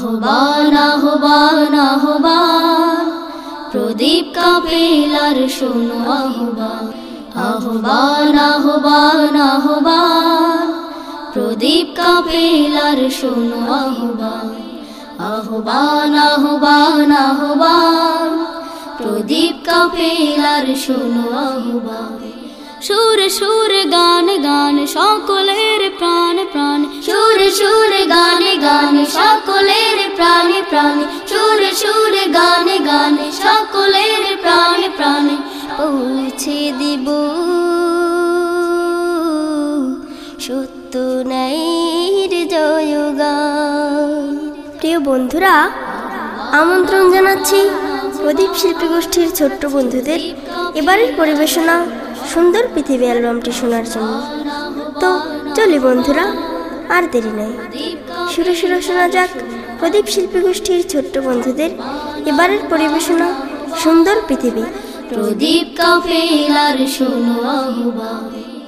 আহ্বান আহ্বান। আহ্বান প্রদীপ কাপেলার শোনো আহ্বান। আহ্বান আহ্বান আহ্বান। প্রদীপ কাপেলার শোনো আহ্বান। আহ্বান আহ্বান আহ্বান। প্রদীপ কাপেলার শোনো আহ্বান। সুর সুর গান গান সকলের প্রাণ সুর সুর গান গান, সকলের প্রাণ প্রাণ পৌঁছে দিব। সত্য জয়গান। প্রিয় বন্ধুরা, আমন্ত্রণ জানাচ্ছি প্রদীপ শিল্পী গোষ্ঠীর ছোট্ট বন্ধুদের। এবারের পরিবেশনা, সুন্দর পৃথিবী অ্যালবামটি শোনার জন্য। তো চলি বন্ধুরা, আর দেরি নাই। সুরে সুরে শোনা যাক প্রদীপ শিল্পী গোষ্ঠীর ছোট্ট বন্ধুদের এবারের পরিবেশনা সুন্দর পৃথিবী। প্রদীপ কাফেলার শোনো আহ্বান।